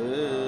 Ooh.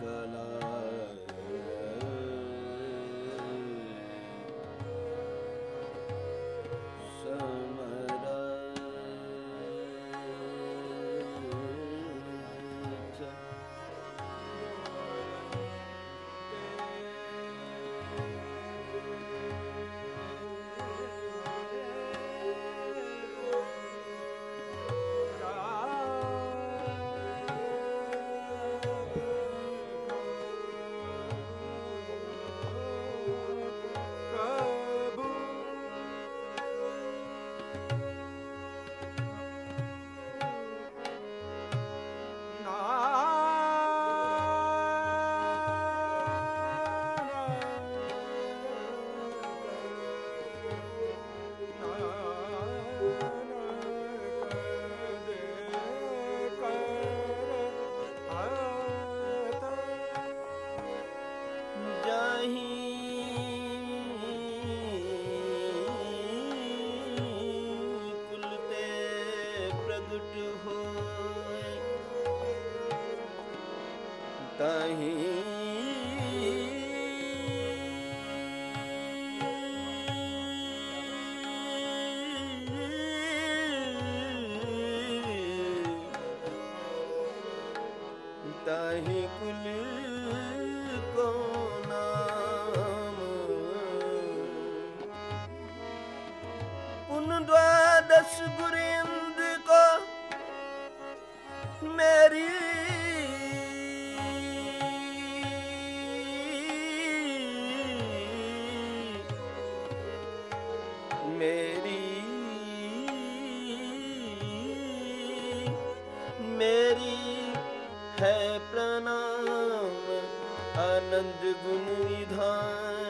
ਕਲਾ ਤਾਹੀ ਤਾਹੀ ਕੁਲ ਕੋ ਨਾਮ ਪੁਨ ਦਵਾਦਸ ਗੁਰਿੰਦ ਕੋ ਮੇਰੀ ਮੇਰੀ ਮੇਰੀ ਹੈ ਪ੍ਰਣਾਮ ਆਨੰਦ ਗੁਣ ਵਿਧਾਨ